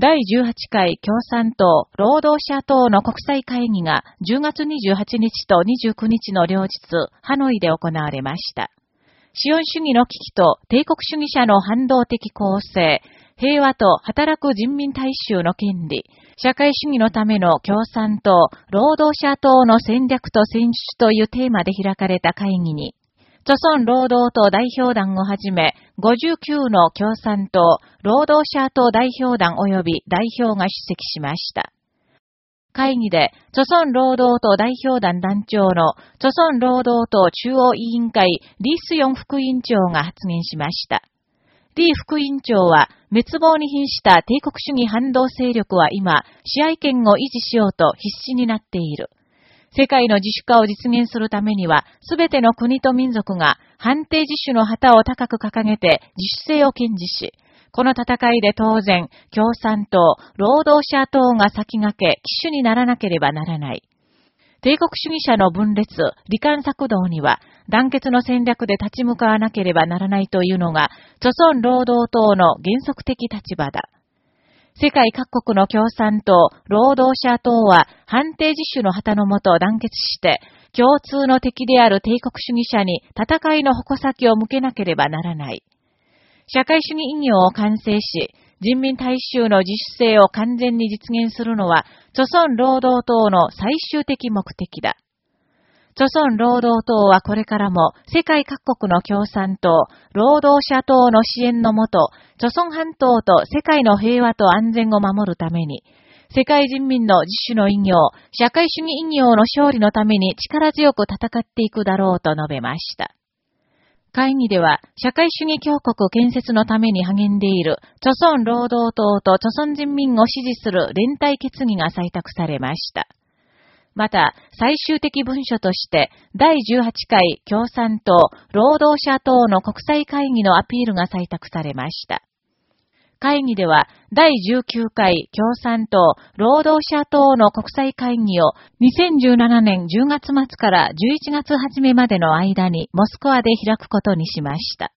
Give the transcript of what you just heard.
第18回共産党労働者党の国際会議が10月28日と29日の両日、ハノイで行われました。資本主義の危機と帝国主義者の反動的構成、平和と働く人民大衆の権利、社会主義のための共産党、労働者党の戦略と戦術というテーマで開かれた会議に、著村労働党代表団をはじめ、59の共産党、労働者党代表団及び代表が出席しました。会議で、著村労働党代表団団長の、著村労働党中央委員会、リースヨン副委員長が発言しました。リー副委員長は、滅亡に瀕した帝国主義反動勢力は今、支配権を維持しようと必死になっている。世界の自主化を実現するためには、すべての国と民族が判定自主の旗を高く掲げて自主性を堅持し、この戦いで当然、共産党、労働者党が先駆け、機種にならなければならない。帝国主義者の分裂、離間策動には、団結の戦略で立ち向かわなければならないというのが、著村労働党の原則的立場だ。世界各国の共産党、労働者党は判定自主の旗のもと団結して、共通の敵である帝国主義者に戦いの矛先を向けなければならない。社会主義意義を完成し、人民大衆の自主性を完全に実現するのは、著村労働党の最終的目的だ。著村労働党はこれからも世界各国の共産党、労働者党の支援のもと、著村半島と世界の平和と安全を守るために、世界人民の自主の意業、社会主義意業の勝利のために力強く戦っていくだろうと述べました。会議では、社会主義強国建設のために励んでいる、著村労働党と著村人民を支持する連帯決議が採択されました。また、最終的文書として、第18回共産党、労働者党の国際会議のアピールが採択されました。会議では、第19回共産党、労働者党の国際会議を2017年10月末から11月初めまでの間にモスクワで開くことにしました。